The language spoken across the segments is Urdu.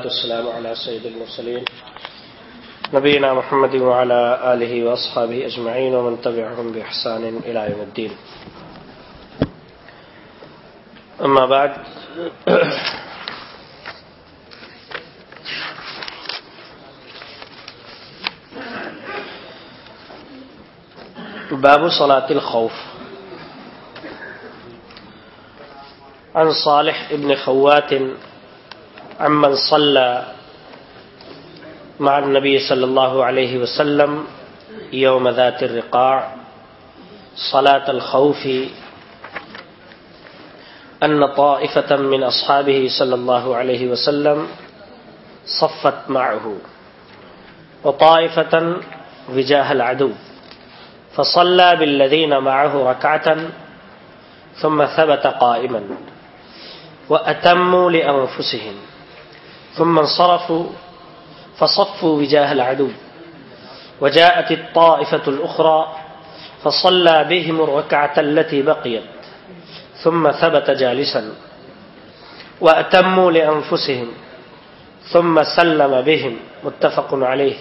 والسلام على سيد المرسلين. نبينا محمد وعلى آله وأصحابه أجمعين ومن تبعهم بإحسان إلى يوم الدين. أما بعد، باب صلاة الخوف. عن صالح ابن خوات عمن صلى مع النبي صلى الله عليه وسلم يوم ذات الرقاع، صلاة الخوف، أن طائفة من أصحابه صلى الله عليه وسلم صفت معه، وطائفة وجاه العدو، فصلى بالذين معه ركعة ثم ثبت قائما، وأتموا لأنفسهم. ثم انصرفوا فصفوا وجاه العدو وجاءت الطائفة الأخرى فصلى بهم الركعة التي بقيت ثم ثبت جالسا وأتموا لأنفسهم ثم سلم بهم متفق عليه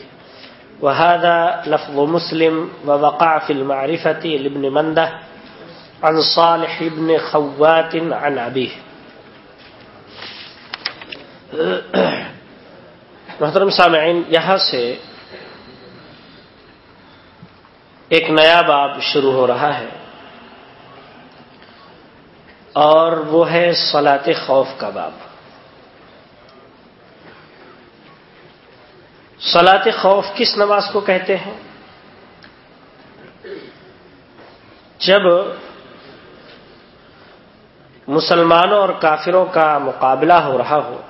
وهذا لفظ مسلم ووقع في المعرفة لابن منده عن صالح بن خوات عن أبيه محترم سامعین، یہاں سے ایک نیا باب شروع ہو رہا ہے اور وہ ہے سلاط خوف کا باب۔ سلاط خوف کس نماز کو کہتے ہیں؟ جب مسلمانوں اور کافروں کا مقابلہ ہو رہا ہو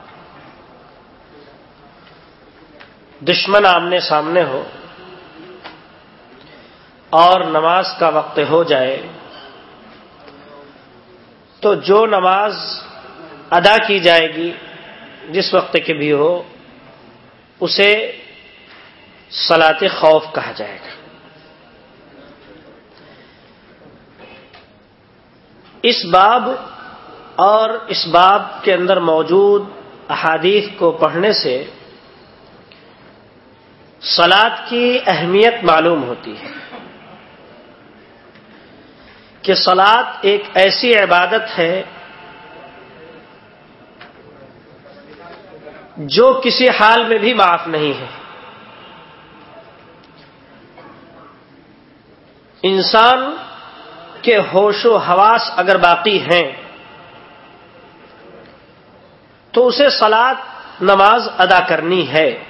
دشمن آمنے سامنے ہو اور نماز کا وقت ہو جائے تو جو نماز ادا کی جائے گی جس وقت کی بھی ہو، اسے سلاط خوف کہا جائے گا۔ اس باب اور اس باب کے اندر موجود احادیث کو پڑھنے سے سلاد کی اہمیت معلوم ہوتی ہے کہ سلاد ایک ایسی عبادت ہے جو کسی حال میں بھی معاف نہیں ہے۔ انسان کے ہوش و حواس اگر باقی ہیں تو اسے سلاد نماز ادا کرنی ہے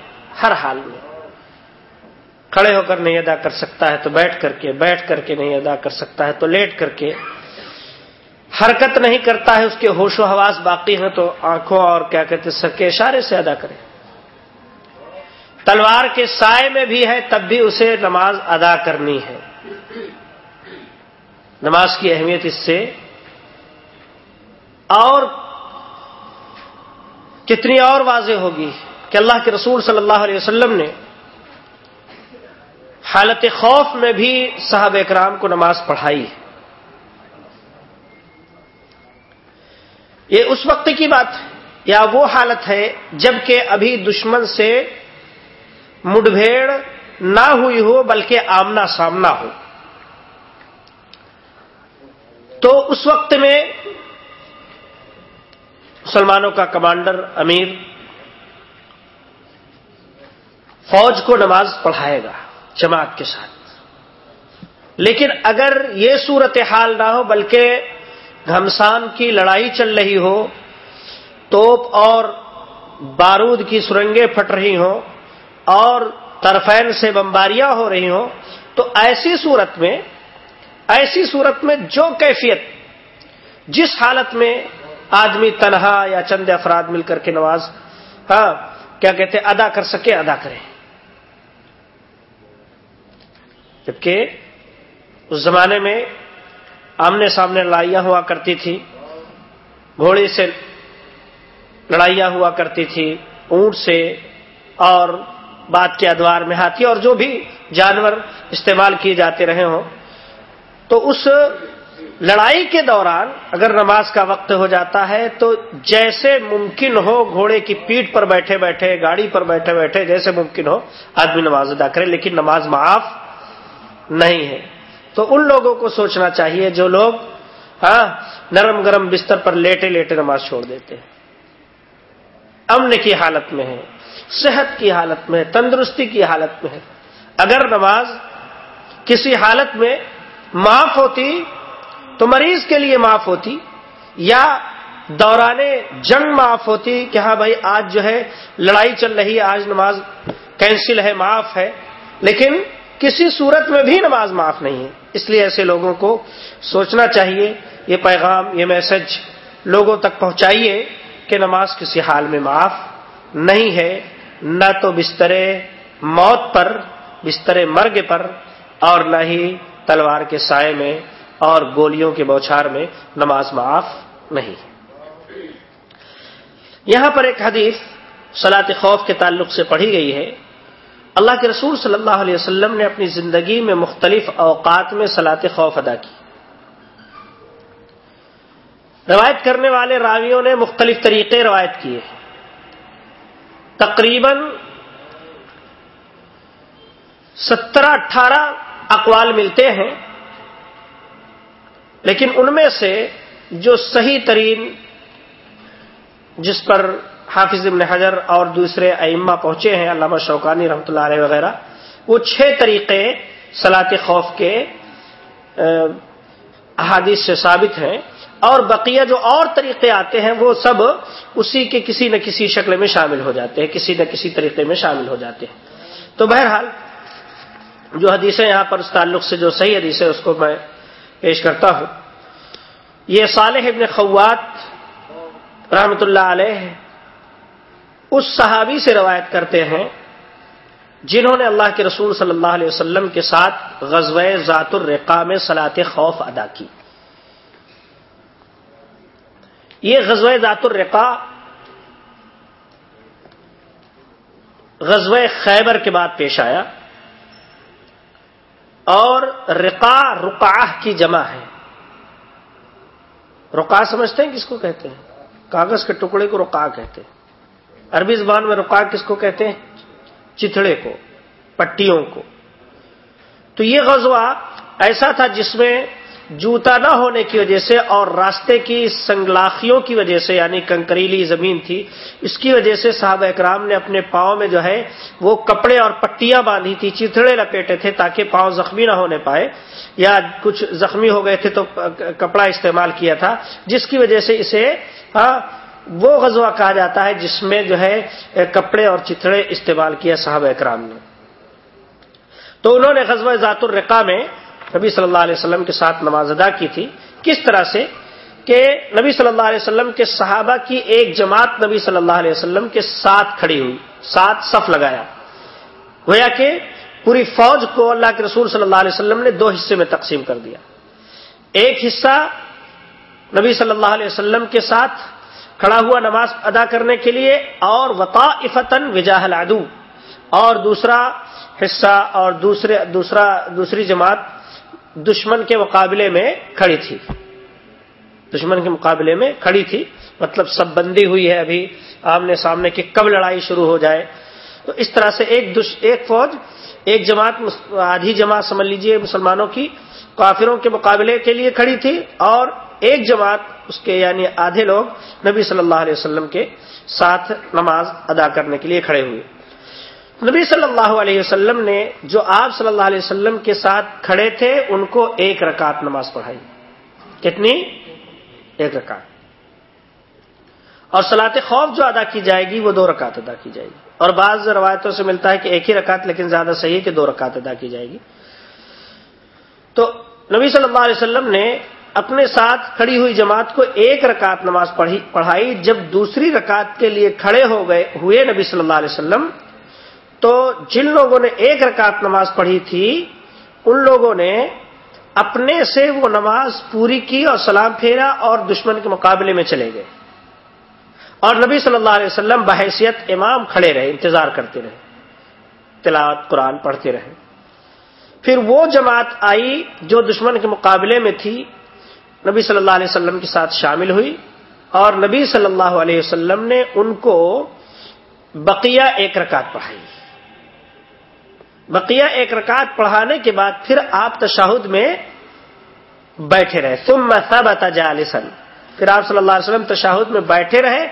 ہر حال میں۔ کھڑے ہو کر نہیں ادا کر سکتا ہے تو بیٹھ کر کے، بیٹھ کر کے نہیں ادا کر سکتا ہے تو لیٹ کر کے۔ حرکت نہیں کرتا ہے، اس کے ہوش و حواس باقی ہیں تو آنکھوں اور کیا کہتے سر کے اشارے سے ادا کرے تلوار کے سائے میں بھی ہے، تب بھی اسے نماز ادا کرنی ہے۔ نماز کی اہمیت اس سے۔ اور کتنی اور واضح ہوگی کہ اللہ کے رسول صلی اللہ علیہ وسلم نے حالت خوف میں بھی صاحب اکرام کو نماز پڑھائی ہے۔ یہ اس وقت کی بات ہے، یا وہ حالت ہے جبکہ ابھی دشمن سے مڈبھیڑ نہ ہوئی ہو، بلکہ آمنا سامنا ہو۔ تو اس وقت میں مسلمانوں کا کمانڈر امیر فوج کو نماز پڑھائے گا۔ جماعت کے ساتھ۔ لیکن اگر یہ صورت حال نہ ہو، بلکہ گھمسان کی لڑائی چل رہی ہو، توپ اور بارود کی سرنگیں پھٹ رہی ہوں اور طرفین سے بمباریاں ہو رہی ہوں، تو ایسی صورت میں، ایسی صورت میں جو کیفیت، جس حالت میں آدمی تنہا یا چند افراد مل کر کے نماز ہاں کیا کہتے ادا کر سکے، ادا کریں جبکہ اس زمانے میں آمنے سامنے لڑائیاں ہوا کرتی تھی، گھوڑے سے لڑائیاں ہوا کرتی تھی، اونٹ سے اور بات کے ادوار میں ہاتھی اور جو بھی جانور استعمال کیے جاتے رہے ہوں۔ تو اس لڑائی کے دوران اگر نماز کا وقت ہو جاتا ہے تو جیسے ممکن ہو گھوڑے کی پیٹ پر بیٹھے بیٹھے، گاڑی پر بیٹھے بیٹھے جیسے ممکن ہو آدمی نماز ادا کرے، لیکن نماز معاف نہیں ہے۔ تو ان لوگوں کو سوچنا چاہیے جو لوگ ہاں نرم گرم بستر پر لیٹے لیٹے نماز چھوڑ دیتے ہیں۔ امن کی حالت میں ہے صحت کی حالت میں تندرستی کی حالت میں ہے اگر نماز کسی حالت میں معاف ہوتی، تو مریض کے لیے معاف ہوتی، یا دوران جنگ معاف ہوتی کہ ہاں بھائی، آج جو ہے لڑائی چل رہی ہے، آج نماز کینسل ہے، معاف ہے، لیکن کسی صورت میں بھی نماز معاف نہیں ہے۔ اس لیے ایسے لوگوں کو سوچنا چاہیے، یہ پیغام، یہ میسج لوگوں تک پہنچائیے کہ نماز کسی حال میں معاف نہیں ہے۔ نہ تو بستر موت پر بستر مرگ پر اور نہ ہی تلوار کے سائے میں اور گولیوں کے بوچھار میں نماز معاف نہیں۔ یہاں پر ایک حدیث سلاط خوف کے تعلق سے پڑھی گئی ہے۔ اللہ کے رسول صلی اللہ علیہ وسلم نے اپنی زندگی میں مختلف اوقات میں سلاط خوف ادا کی۔ روایت کرنے والے راویوں نے مختلف طریقے روایت کیے۔ تقریباً سترہ اٹھارہ اقوال ملتے ہیں، لیکن ان میں سے جو صحیح ترین، جس پر حافظ ابن حجر اور دوسرے ائمہ پہنچے ہیں، علامہ شوقانی رحمۃ اللہ علیہ وغیرہ۔ وہ چھ طریقے سلاط خوف کے احادیث سے ثابت ہیں۔ اور بقیہ جو اور طریقے آتے ہیں، وہ سب اسی کے کسی نہ کسی شکل میں شامل ہو جاتے ہیں، کسی نہ کسی طریقے میں شامل ہو جاتے ہیں۔ تو بہرحال، جو حدیثیں یہاں پر اس تعلق سے، جو صحیح حدیث ہے، اس کو میں پیش کرتا ہوں۔ یہ صالح ابن خوات رحمت اللہ علیہ اس صحابی سے روایت کرتے ہیں جنہوں نے اللہ کے رسول صلی اللہ علیہ وسلم کے ساتھ غزو ذات الرقا میں سلاط خوف ادا کی۔ یہ غزو ذات الرقا غزو خیبر کے بعد پیش آیا اور رقا رقاہ کی جمع ہے۔ رقا سمجھتے ہیں کس کو کہتے ہیں؟ کاغذ کے ٹکڑے کو رقا کہتے ہیں۔ عربی زبان میں رقا کس کو کہتے ہیں؟ چتڑے کو، پٹیوں کو۔ تو یہ غزوہ ایسا تھا جس میں جوتا نہ ہونے کی وجہ سے اور راستے کی سنگلاخیوں کی وجہ سے یعنی کنکریلی زمین تھی، اس کی وجہ سے صحابہ اکرام نے اپنے پاؤں میں جو ہے، وہ کپڑے اور پٹیاں باندھی تھی چتڑے لپیٹے تھے تاکہ پاؤں زخمی نہ ہونے پائے۔ یا کچھ زخمی ہو گئے تھے تو کپڑا استعمال کیا تھا، جس کی وجہ سے اسے ہاں وہ غزوہ کہا جاتا ہے جس میں جو ہے کپڑے اور چتڑے استعمال کیا صحابہ اکرام نے۔ تو انہوں نے غزوہ ذات الرقا میں نبی صلی اللہ علیہ وسلم کے ساتھ نماز ادا کی تھی۔ کس طرح سے؟ کہ نبی صلی اللہ علیہ وسلم کے صحابہ کی ایک جماعت نبی صلی اللہ علیہ وسلم کے ساتھ کھڑی ہوئی، ساتھ صف لگایا۔ گویا کہ پوری فوج کو اللہ کے رسول صلی اللہ علیہ وسلم نے دو حصے میں تقسیم کر دیا۔ ایک حصہ نبی صلی اللہ علیہ وسلم کے ساتھ کھڑا ہوا نماز ادا کرنے کے لیے اور وطا افتن وجاہ العدو، اور دوسرا حصہ اور دوسرے، دوسرا، دوسری جماعت دشمن کے مقابلے میں کھڑی تھی۔ دشمن کے مقابلے میں کھڑی تھی۔ مطلب سب بندی ہوئی ہے ابھی، آمنے سامنے کی کب لڑائی شروع ہو جائے۔ تو اس طرح سے ایک دش، ایک فوج، ایک جماعت آدھی جماعت سمجھ لیجیے مسلمانوں کی، کافروں کے مقابلے کے لیے کھڑی تھی اور ایک جماعت اس کے یعنی آدھے لوگ نبی صلی اللہ علیہ وسلم کے ساتھ نماز ادا کرنے کے لیے کھڑے ہوئے۔ نبی صلی اللہ علیہ وسلم نے جو آپ صلی اللہ علیہ وسلم کے ساتھ کھڑے تھے، ان کو ایک رکعت نماز پڑھائی۔ کتنی؟ ایک رکعت۔ اور سلاط خوف جو ادا کی جائے گی، وہ دو رکعت ادا کی جائے گی۔ اور بعض روایتوں سے ملتا ہے کہ ایک ہی رکعت، لیکن زیادہ صحیح ہے کہ دو رکعت ادا کی جائے گی۔ تو نبی صلی اللہ علیہ وسلم نے اپنے ساتھ کھڑی ہوئی جماعت کو ایک رکعت نماز پڑھائی، جب دوسری رکعت کے لیے کھڑے ہو گئے، ہوئے نبی صلی اللہ علیہ وسلم، تو جن لوگوں نے ایک رکعت نماز پڑھی تھی، ان لوگوں نے اپنے سے وہ نماز پوری کی اور سلام پھیرا اور دشمن کے مقابلے میں چلے گئے۔ اور نبی صلی اللہ علیہ وسلم بحیثیت امام کھڑے رہے، انتظار کرتے رہے، تلاوت قرآن پڑھتے رہے۔ پھر وہ جماعت آئی جو دشمن کے مقابلے میں تھی نبی صلی اللہ علیہ وسلم کے ساتھ شامل ہوئی اور نبی صلی اللہ علیہ وسلم نے ان کو بقیہ ایک رکعت پڑھائی۔ بقیہ ایک رکعت پڑھانے کے بعد پھر آپ تشاہد میں بیٹھے رہے۔ ثم ثبت جالسا۔ پھر آپ صلی اللہ علیہ وسلم تشاہد میں بیٹھے رہے۔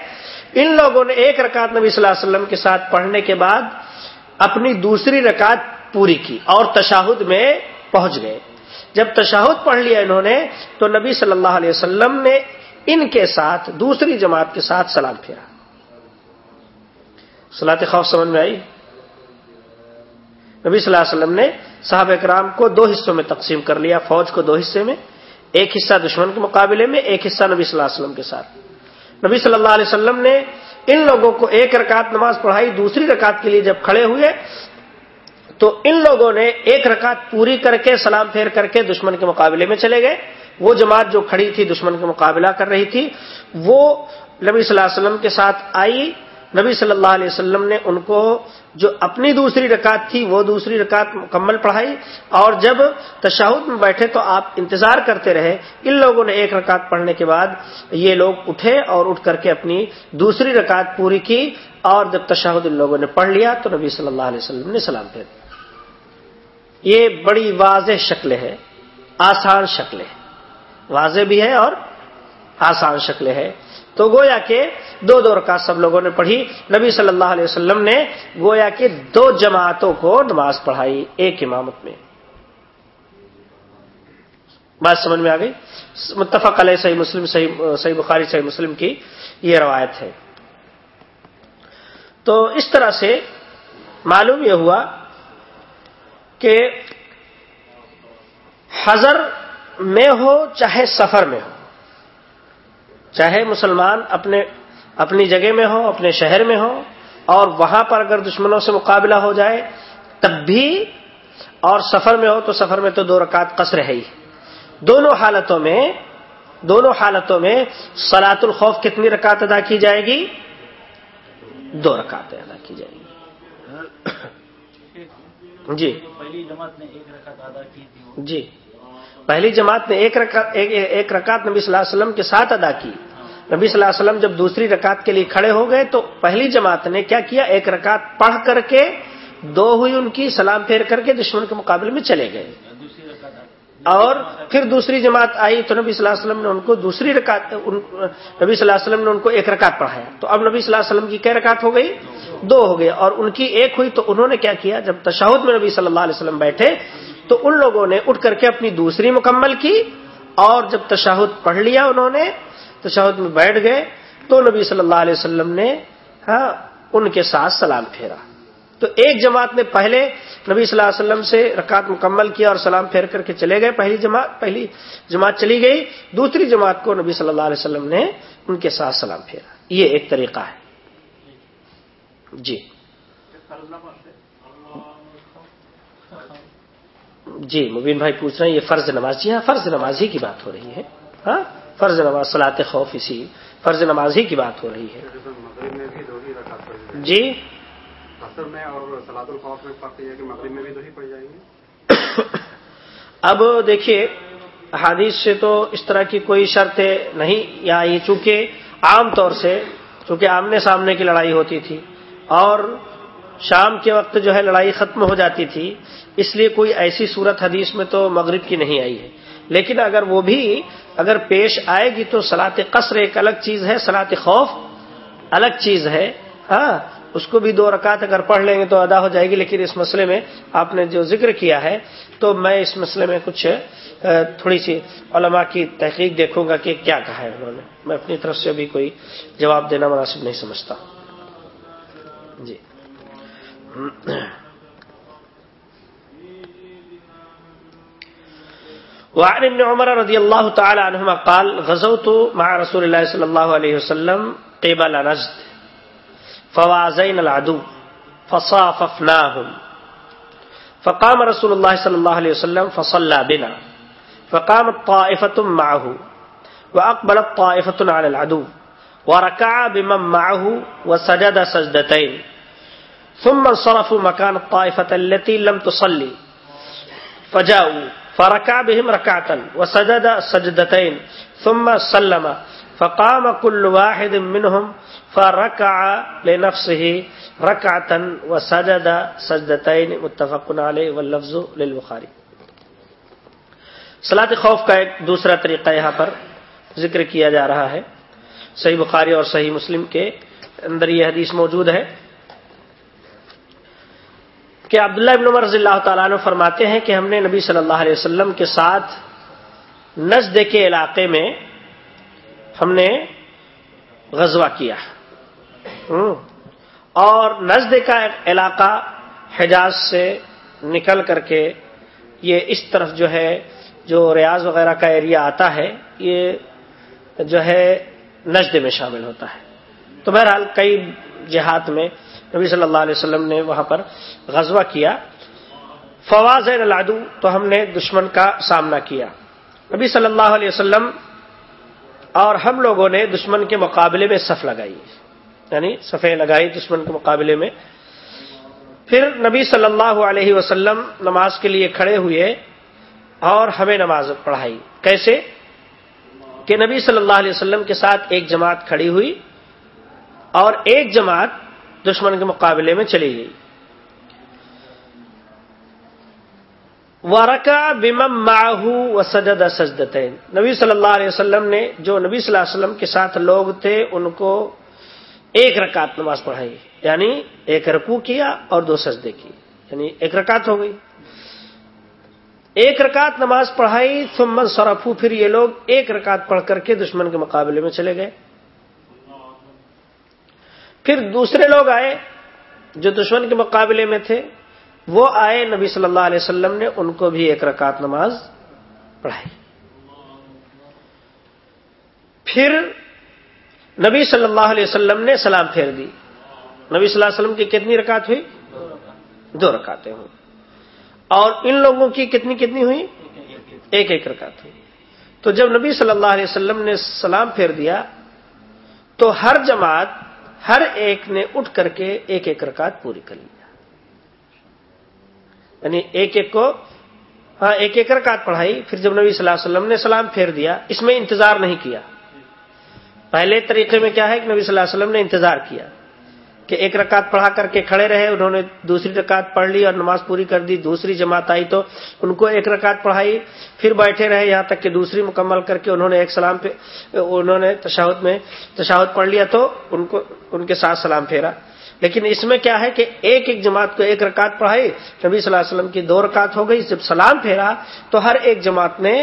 ان لوگوں نے ایک رکعت نبی صلی اللہ علیہ وسلم کے ساتھ پڑھنے کے بعد اپنی دوسری رکعت پوری کی اور تشاہد میں پہنچ گئے۔ جب تشاہد پڑھ لیا انہوں نے، تو نبی صلی اللہ علیہ وسلم نے ان کے ساتھ، دوسری جماعت کے ساتھ سلام پھیرا سلاط خوف سمجھ میں آئی؟ نبی صلی اللہ علیہ وسلم نے صحابہ اکرام کو دو حصوں میں تقسیم کر لیا، فوج کو دو حصے میں، ایک حصہ دشمن کے مقابلے میں، ایک حصہ نبی صلی اللہ علیہ وسلم کے ساتھ۔ نبی صلی اللہ علیہ وسلم نے ان لوگوں کو ایک رکعت نماز پڑھائی، دوسری رکعت کے لیے جب کھڑے ہوئے تو ان لوگوں نے ایک رکعت پوری کر کے سلام پھیر کر کے دشمن کے مقابلے میں چلے گئے۔ وہ جماعت جو کھڑی تھی دشمن کا مقابلہ کر رہی تھی، وہ نبی صلی اللہ علیہ وسلم کے ساتھ آئی۔ نبی صلی اللہ علیہ وسلم نے ان کو جو اپنی دوسری رکعت تھی، وہ دوسری رکعت مکمل پڑھائی۔ اور جب تشاہد میں بیٹھے تو آپ انتظار کرتے رہے۔ ان لوگوں نے ایک رکعت پڑھنے کے بعد یہ لوگ اٹھے اور اٹھ کر کے اپنی دوسری رکعت پوری کی۔ اور جب تشاہد ان لوگوں نے پڑھ لیا تو نبی صلی اللہ علیہ وسلم نے سلام پھیر یہ بڑی واضح شکل ہے آسان شکل ہے واضح بھی ہے اور آسان شکل ہے تو گویا کہ دو دو رکعت سب لوگوں نے پڑھی۔ نبی صلی اللہ علیہ وسلم نے گویا کہ دو جماعتوں کو نماز پڑھائی ایک امامت میں۔ بات سمجھ میں آ گئی؟ متفق علیہ صحیح مسلم، صحیح صحیح بخاری، صحیح مسلم کی یہ روایت ہے۔ تو اس طرح سے معلوم یہ ہوا کہ حضر میں ہو، چاہے سفر میں ہو۔ چاہے مسلمان اپنے، اپنی جگہ میں ہو، اپنے شہر میں ہو، اور وہاں پر اگر دشمنوں سے مقابلہ ہو جائے، تب بھی اور سفر میں ہو تو سفر میں تو دو رکعت قصر ہے ہی۔ دونوں حالتوں میں، دونوں حالتوں میں سلاط الخوف کتنی رکعت ادا کی جائے گی؟ دو رکعتیں ادا کی جائے گی۔ جی۔ پہلی جماعت نے ایک رکعت ادا کی تھی جی۔ پہلی جماعت نے ایک رکعت ایک رکعت نبی صلی اللہ علیہ وسلم کے ساتھ ادا کی۔ نبی صلی اللہ علیہ وسلم جب دوسری رکعت کے لیے کھڑے ہو گئے تو پہلی جماعت نے کیا کیا؟ ایک رکعت پڑھ کر کے دو ہوئی ان کی سلام پھیر کر کے دشمن کے مقابلے میں چلے گئے۔ اور پھر دوسری جماعت آئی تو نبی صلی اللہ علیہ وسلم نے ان کو دوسری رکعت نبی صلی اللہ علیہ وسلم نے ان کو ایک رکعت پڑھایا۔ تو اب نبی صلی اللہ علیہ وسلم کی کئی رکعت ہو گئی؟ دو ہو گئے اور ان کی ایک ہوئی تو انہوں نے کیا کیا؟ جب تشہد میں نبی صلی اللہ علیہ وسلم بیٹھے تو ان لوگوں نے اٹھ کر کے اپنی دوسری مکمل کی اور جب تشہد پڑھ لیا انہوں نے، تشہد میں بیٹھ گئے تو نبی صلی اللہ علیہ وسلم نے ہاں ان کے ساتھ سلام پھیرا۔ تو ایک جماعت نے پہلے نبی صلی اللہ علیہ وسلم سے رکعت مکمل کیا اور سلام پھیر کر کے چلے گئے۔ پہلی جماعت پہلی جماعت چلی گئی۔ دوسری جماعت کو نبی صلی اللہ علیہ وسلم نے ان کے ساتھ سلام پھیرا۔ یہ ایک طریقہ ہے۔ جی۔ جی مبین بھائی پوچھ رہے ہیں، یہ فرض نماز جی ہاں فرض نماز ہی کی بات ہو رہی ہے۔ ہاں فرض نماز سلاط خوف اسی فرض نماز ہی کی بات ہو رہی ہے۔ جی۔ اب دیکھیے حادث سے تو اس طرح کی کوئی شرط نہیں، یا یہ چونکہ عام طور سے، چونکہ آمنے سامنے کی لڑائی ہوتی تھی اور شام کے وقت جو ہے لڑائی ختم ہو جاتی تھی، اس لیے کوئی ایسی صورت حدیث میں تو مغرب کی نہیں آئی ہے۔ لیکن اگر وہ بھی، اگر پیش آئے گی تو سلاط قصر ایک الگ چیز ہے سلاط خوف الگ چیز ہے۔ ہاں اس کو بھی دو رکعت اگر پڑھ لیں گے تو ادا ہو جائے گی، لیکن اس مسئلے میں آپ نے جو ذکر کیا ہے، تو میں اس مسئلے میں کچھ تھوڑی سی علماء کی تحقیق دیکھوں گا کہ کیا کہا ہے انہوں نے۔ میں اپنی طرف سے بھی کوئی جواب دینا مناسب نہیں سمجھتا۔ جی۔ وعن ابن عمر رضی اللہ تعالی عنہما قال، غزوت مع رسول اللہ صلی اللہ علیہ وسلم قبل نجد فوازین العدو، فصاففناهم. فقام رسول الله صلى الله عليه وسلم فصلى بنا، فقامت طائفة معه، وأقبلت طائفة على العدو، وركع بمن معه وسجد سجدتين. ثم انصرفوا مكان الطائفة التي لم تصلي، فجاءوا فرکا بہم رکاتن و سجد سجدتین ثم سلم. فقام كل واحد منهم فركع لنفسه ركعة وسجد سجدتين، متفق عليه واللفظ للبخاري. سلاط خوف کا ایک دوسرا طریقہ یہاں پر ذکر کیا جا رہا ہے۔ صحیح بخاری اور صحیح مسلم کے اندر یہ حدیث موجود ہے کہ عبداللہ ابن عمر رضی اللہ تعالیٰ عنہ فرماتے ہیں کہ ہم نے نبی صلی اللہ علیہ وسلم کے ساتھ نزد کے علاقے میں ہم نے غزوہ کیا۔ اور نزد کا علاقہ حجاز سے نکل کر کے یہ اس طرف جو ہے، جو ریاض وغیرہ کا ایریا آتا ہے، یہ جو ہے نجد میں شامل ہوتا ہے۔ تو بہرحال کئی جہاد میں نبی صلی اللہ علیہ وسلم نے وہاں پر غزوہ کیا۔ فواز الادو تو ہم نے دشمن کا سامنا کیا۔ نبی صلی اللہ علیہ وسلم اور ہم لوگوں نے دشمن کے مقابلے میں صف لگائی یعنی صفیں لگائی دشمن کے مقابلے میں۔ پھر نبی صلی اللہ علیہ وسلم نماز کے لیے کھڑے ہوئے اور ہمیں نماز پڑھائی۔ کیسے؟ کہ نبی صلی اللہ علیہ وسلم کے ساتھ ایک جماعت کھڑی ہوئی اور ایک جماعت دشمن کے مقابلے میں چلی گئی۔ ورکا بمم ماہو و سجد سجدت نبی صلی اللہ علیہ وسلم نے جو نبی صلی اللہ علیہ وسلم کے ساتھ لوگ تھے، ان کو ایک رکعت نماز پڑھائی یعنی ایک رکوع کیا اور دو سجدے کی یعنی ایک رکعت ہو گئی۔ ایک رکعت نماز پڑھائی، ثم سرفو پھر یہ لوگ ایک رکعت پڑھ کر کے دشمن کے مقابلے میں چلے گئے۔ پھر دوسرے لوگ آئے جو دشمن کے مقابلے میں تھے وہ آئے نبی صلی اللہ علیہ وسلم نے ان کو بھی ایک رکعت نماز پڑھائی۔ پھر نبی صلی اللہ علیہ وسلم نے سلام پھیر دی۔ نبی صلی اللہ علیہ وسلم کی کتنی رکعت ہوئی؟ دو رکعتیں ہوئی۔ اور ان لوگوں کی کتنی کتنی ہوئی؟ ایک ایک رکعت ہوئی۔ تو جب نبی صلی اللہ علیہ وسلم نے سلام پھیر دیا، تو ہر جماعت ہر ایک نے اٹھ کر کے ایک ایک رکعت پوری کر لیا یعنی ایک ایک کو ہاں ایک ایک رکعت پڑھائی، پھر جب نبی صلی اللہ علیہ وسلم نے سلام پھیر دیا، اس میں انتظار نہیں کیا۔ پہلے طریقے میں کیا ہے کہ نبی صلی اللہ علیہ وسلم نے انتظار کیا کہ ایک رکعت پڑھا کر کے کھڑے رہے، انہوں نے دوسری رکعت پڑھ لی اور نماز پوری کر دی، دوسری جماعت آئی تو ان کو ایک رکعت پڑھائی، پھر بیٹھے رہے یہاں تک کہ دوسری مکمل کر کے انہوں نے ایک سلام پہ انہوں نے تشاہد میں تشاہد پڑھ لیا تو ان کو، ان کے ساتھ سلام پھیرا۔ لیکن اس میں کیا ہے کہ ایک ایک جماعت کو ایک رکعت پڑھائی، نبی صلی اللہ علیہ وسلم کی دو رکعت ہو گئی، جب سلام پھیرا تو ہر ایک جماعت نے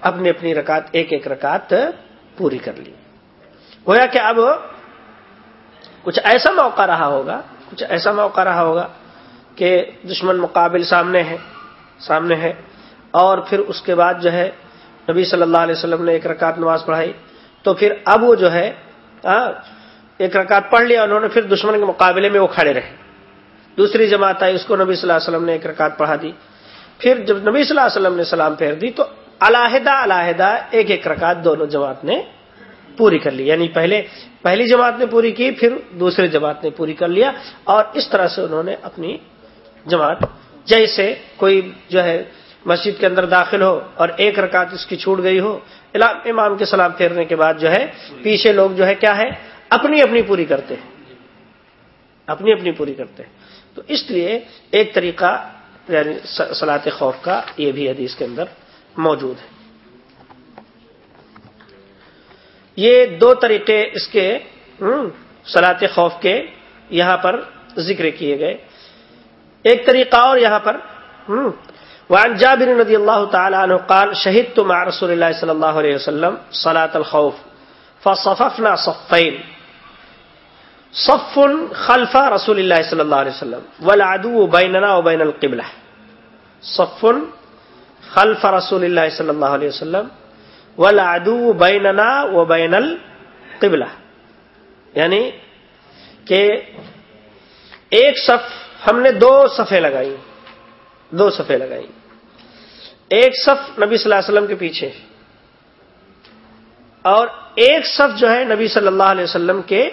اپنی اپنی رکعت، ایک ایک رکعت پوری کر لی۔ گویا کہ اب کچھ ایسا موقع رہا ہوگا، کچھ ایسا موقع رہا ہوگا کہ دشمن مقابل سامنے ہے سامنے ہے اور پھر اس کے بعد جو ہے نبی صلی اللہ علیہ وسلم نے ایک رکعت نماز پڑھائی۔ تو پھر اب وہ جو ہے ہاں، ایک رکعت پڑھ لیا، انہوں نے پھر دشمن کے مقابلے میں وہ کھڑے رہے۔ دوسری جماعت آئی، اس کو نبی صلی اللہ علیہ وسلم نے ایک رکعت پڑھا دی۔ پھر جب نبی صلی اللہ علیہ وسلم نے سلام پھیر دی، تو علاحدہ علاحدہ ایک ایک رکعت دونوں جماعت نے پوری کر لی۔ یعنی پہلے، پہلی جماعت نے پوری کی، پھر دوسری جماعت نے پوری کر لیا۔ اور اس طرح سے انہوں نے اپنی جماعت، جیسے کوئی جو ہے مسجد کے اندر داخل ہو اور ایک رکعت اس کی چھوٹ گئی ہو امام کے سلام پھیرنے کے بعد جو ہے، پیچھے لوگ جو ہے، کیا ہے؟ اپنی اپنی پوری کرتے ہیں۔ اپنی اپنی پوری کرتے ہیں۔ تو اس لیے ایک طریقہ یعنی سلاط خوف کا یہ بھی حدیث کے اندر موجود ہے۔ یہ دو طریقے اس کے سلاط خوف کے یہاں پر ذکر کیے گئے۔ ایک طریقہ اور یہاں پر وعن جابر رضی اللہ تعالی عنہ قال شہید تو مع رسول اللہ صلی اللہ علیہ وسلم صلاۃ الخوف، فصففنا صفین۔ صف خلف رسول اللہ صلی اللہ علیہ وسلم. والعدو بیننا وبین القبلہ. صف خلف رسول اللہ صلی اللہ علیہ وسلم. ولادو بیننا و بین القبلہ. یعنی کہ ایک صف ہم نے دو صفے لگائی. دو صفے لگائی. ایک صف نبی صلی اللہ علیہ وسلم کے پیچھے اور ایک صف جو ہے نبی صلی اللہ علیہ وسلم کے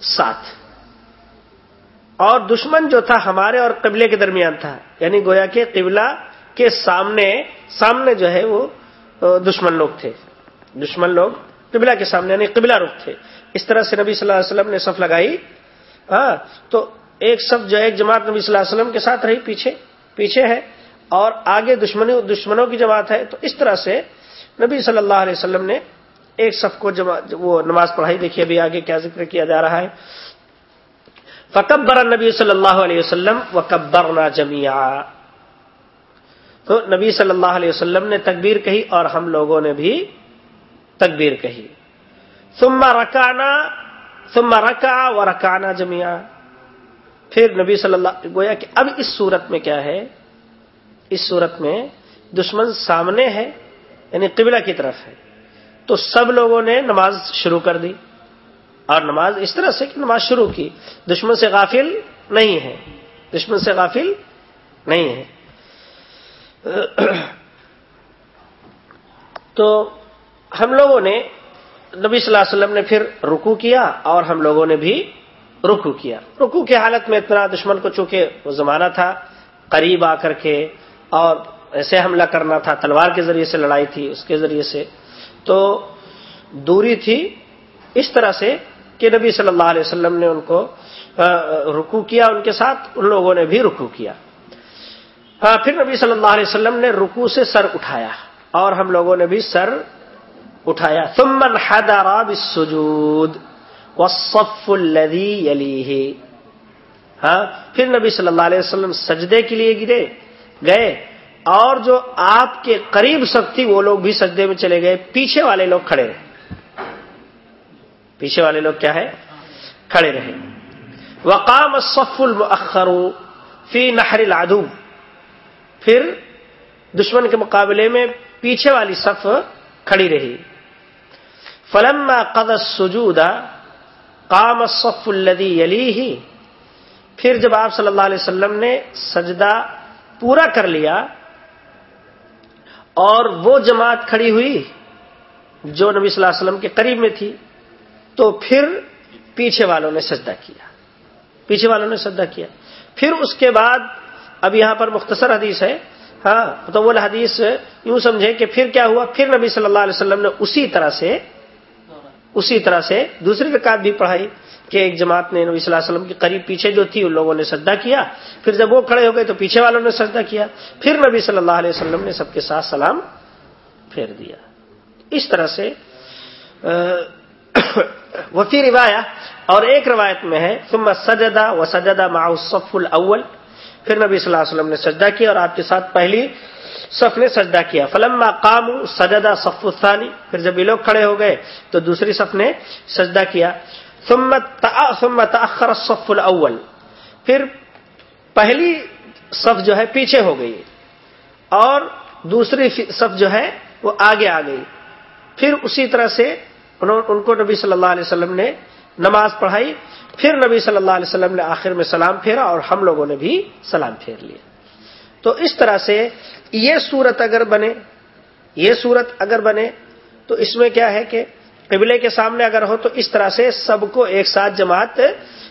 ساتھ۔ اور دشمن جو تھا ہمارے اور قبلے کے درمیان تھا یعنی گویا کہ قبلہ کے سامنے سامنے جو ہے وہ دشمن لوگ تھے۔ دشمن لوگ قبلہ کے سامنے یعنی قبلہ رخ تھے۔ اس طرح سے نبی صلی اللہ علیہ وسلم نے صف لگائی۔ ہاں تو ایک صف جو ہے، ایک جماعت نبی صلی اللہ علیہ وسلم کے ساتھ رہی، پیچھے پیچھے ہے۔ اور آگے دشمنوں دشمنوں کی جماعت ہے۔ تو اس طرح سے نبی صلی اللہ علیہ وسلم نے ایک صف کو جب وہ نماز پڑھائی، دیکھیے ابھی آگے کیا ذکر کیا جا رہا ہے۔ فکبر نبی صلی اللہ علیہ وسلم و کبر جمیا تو نبی صلی اللہ علیہ وسلم نے تکبیر کہی اور ہم لوگوں نے بھی تکبیر کہی۔ ثم رکانا ثم رکا و رکانا جمیا پھر نبی صلی اللہ گویا کہ اب اس صورت میں کیا ہے؟ اس صورت میں دشمن سامنے ہے یعنی قبلہ کی طرف ہے۔ تو سب لوگوں نے نماز شروع کر دی اور نماز اس طرح سے کہ نماز شروع کی۔ دشمن سے غافل نہیں ہے۔ دشمن سے غافل نہیں ہے۔ تو ہم لوگوں نے نبی صلی اللہ علیہ وسلم نے پھر رکو کیا اور ہم لوگوں نے بھی رکو کیا۔ رکو کی حالت میں اتنا دشمن کو چونکہ وہ زمانہ تھا، قریب آ کر کے اور ایسے حملہ کرنا تھا، تلوار کے ذریعے سے لڑائی تھی، اس کے ذریعے سے تو دوری تھی اس طرح سے کہ نبی صلی اللہ علیہ وسلم نے ان کو رکو کیا، ان کے ساتھ ان لوگوں نے بھی رکو کیا۔ پھر نبی صلی اللہ علیہ وسلم نے رکو سے سر اٹھایا اور ہم لوگوں نے بھی سر اٹھایا۔ ثم انحدر بالسجود والصف الذي يليه ہاں پھر نبی صلی اللہ علیہ وسلم سجدے کے لیے گرے، گئے۔ اور جو آپ کے قریب سب تھی وہ لوگ بھی سجدے میں چلے گئے، پیچھے والے لوگ کھڑے رہے۔ پیچھے والے لوگ کیا ہے؟ کھڑے رہے۔ وقام الصف المؤخر فی نحر العدو۔ پھر دشمن کے مقابلے میں پیچھے والی صف کھڑی رہی۔ فلم قد سجود قام الصف الذي يليه۔ پھر جب آپ صلی اللہ علیہ وسلم نے سجدہ پورا کر لیا اور وہ جماعت کھڑی ہوئی جو نبی صلی اللہ علیہ وسلم کے قریب میں تھی، تو پھر پیچھے والوں نے سجدہ کیا۔ پیچھے والوں نے سجدہ کیا۔ پھر اس کے بعد اب یہاں پر مختصر حدیث ہے۔ ہاں تو وہ حدیث یوں سمجھے کہ پھر کیا ہوا؟ پھر نبی صلی اللہ علیہ وسلم نے اسی طرح سے، اسی طرح سے دوسری رکعت بھی پڑھائی۔ کہ ایک جماعت نے نبی صلی اللہ علیہ وسلم کے قریب پیچھے جو تھی، ان لوگوں نے سجدہ کیا۔ پھر جب وہ کھڑے ہو گئے تو پیچھے والوں نے سجدہ کیا۔ پھر نبی صلی اللہ علیہ وسلم نے سب کے ساتھ سلام پھیر دیا۔ اس طرح سے وفی روایا اور ایک روایت میں ہے، ثم سجدہ و سجدہ معصف الاول۔ پھر نبی صلی اللہ علیہ وسلم نے سجدہ کیا، اور آپ کے ساتھ پہلی صف نے سجدہ کیا۔ فلم قام سجدہ صف الثانی۔ پھر جب یہ لوگ کھڑے ہو گئے تو دوسری صف نے سجدہ کیا۔ ثم تاخر الصف الاول پھر پہلی صف جو ہے پیچھے ہو گئی اور دوسری صف جو ہے وہ آگے آ گئی. پھر اسی طرح سے ان کو نبی صلی اللہ علیہ وسلم نے نماز پڑھائی. پھر نبی صلی اللہ علیہ وسلم نے آخر میں سلام پھیرا اور ہم لوگوں نے بھی سلام پھیر لیا. تو اس طرح سے یہ صورت اگر بنے یہ صورت اگر بنے تو اس میں کیا ہے کہ قبلے کے سامنے اگر ہو تو اس طرح سے سب کو ایک ساتھ جماعت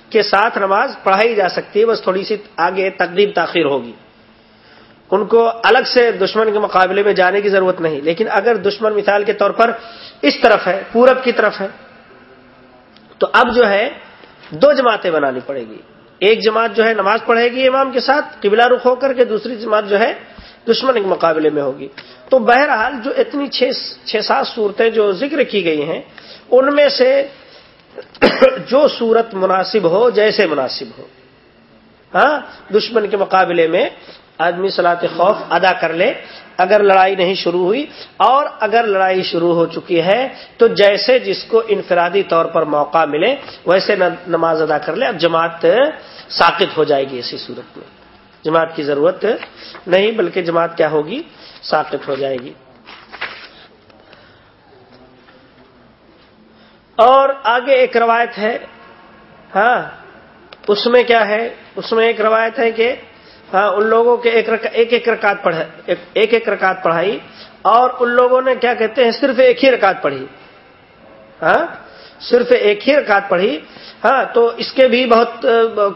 کے ساتھ نماز پڑھائی جا سکتی ہے۔ بس تھوڑی سی آگے تقدیم تاخیر ہوگی۔ ان کو الگ سے دشمن کے مقابلے میں جانے کی ضرورت نہیں۔ لیکن اگر دشمن مثال کے طور پر اس طرف ہے، پورب کی طرف ہے، تو اب جو ہے، دو جماعتیں بنانی پڑے گی۔ ایک جماعت جو ہے نماز پڑھے گی امام کے ساتھ، قبلہ رخ ہو کر کے دوسری جماعت جو ہے دشمن کے مقابلے میں ہوگی۔ تو بہرحال جو اتنی چھ سات صورتیں جو ذکر کی گئی ہیں، ان میں سے جو صورت مناسب ہو، جیسے مناسب ہو۔ ہاں دشمن کے مقابلے میں آدمی صلاح خوف ادا کر لے، اگر لڑائی نہیں شروع ہوئی، اور اگر لڑائی شروع ہو چکی ہے، تو جیسے جس کو انفرادی طور پر موقع ملے، ویسے نماز ادا کر لے، اب جماعت ساقت ہو جائے گی اسی صورت میں۔ جماعت کی ضرورت نہیں، بلکہ جماعت کیا ہوگی؟ ساقت ہو جائے گی۔ اور آگے ایک روایت ہے ہاں اس میں کیا ہے؟ اس میں ایک روایت ہے کہ ہاں ان لوگوں کے ایک ایک ایک رکعت پڑھا، ایک ایک رکعت پڑھائی، اور ان لوگوں نے کیا کہتے ہیں، صرف ایک ہی رکعت پڑھی۔ ہاں صرف ایک ہی رکعت پڑھی۔ ہاں تو اس کے بھی بہت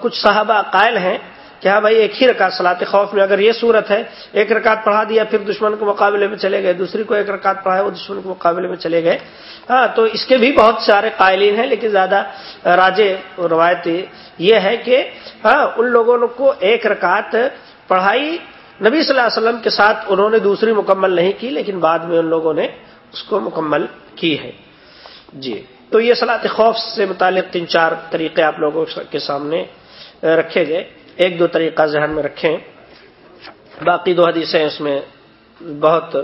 کچھ صحابہ قائل ہیں۔ کہ ہاں بھائی ایک ہی رکعت سلاط خوف میں اگر یہ صورت ہے، ایک رکعت پڑھا دیا پھر دشمن کے مقابلے میں چلے گئے، دوسری کو ایک رکعت پڑھا وہ دشمن کے مقابلے میں چلے گئے۔ ہاں تو اس کے بھی بہت سارے قائلین ہیں، لیکن زیادہ راجے روایت یہ ہے کہ ہاں ان لوگوں کو ایک رکعت پڑھائی نبی صلی اللہ علیہ وسلم کے ساتھ انہوں نے دوسری مکمل نہیں کی، لیکن بعد میں ان لوگوں نے اس کو مکمل کی ہے۔ جی تو یہ سلاط خوف سے متعلق تین چار طریقے آپ لوگوں کے سامنے رکھے گئے۔ ایک دو طریقہ ذہن میں رکھیں۔ باقی دو حدیثیں اس میں بہت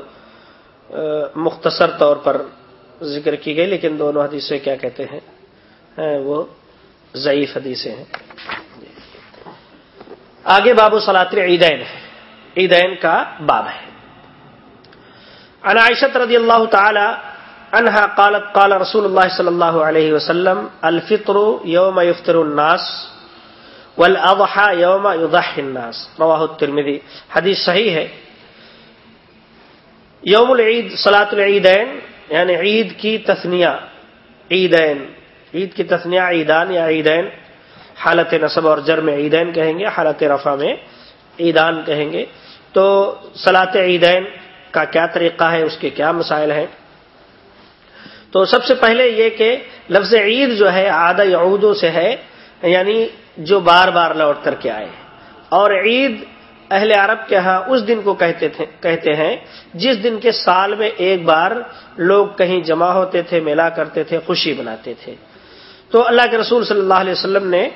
مختصر طور پر ذکر کی گئی، لیکن دونوں حدیثیں کیا کہتے ہیں؟ وہ ضعیف حدیثیں ہیں۔ آگے بابو سلاطر عیدین ہے عیدین کا باب ہے۔ عنائشت رضی اللہ تعالی انہا قالت، قال رسول اللہ صلی اللہ علیہ وسلم، الفطر یوم یفتر الناس۔ والاضحى یوم یضحی الناس. رواہ الترمذی حدیث صحیح ہے. یوم العید صلاۃ العیدین یعنی عید کی تثنیہ. عیدین عید کی تثنیہ، عیدان یا عیدین. حالت نصب اور جرم عیدین کہیں گے، حالت رفع میں عیدان کہیں گے. تو سلاط عیدین کا کیا طریقہ ہے؟ اس کے کیا مسائل ہیں؟ تو سب سے پہلے یہ کہ لفظ عید جو ہے آدھا یعودوں سے ہے یعنی جو بار بار لوٹ کر کے آئے۔ اور عید اہل عرب کے ہاں اس دن کو کہتے تھے، کہتے ہیں، جس دن کے سال میں ایک بار لوگ کہیں جمع ہوتے تھے میلا کرتے تھے، خوشی بناتے تھے۔ تو اللہ کے رسول صلی اللہ علیہ وسلم نے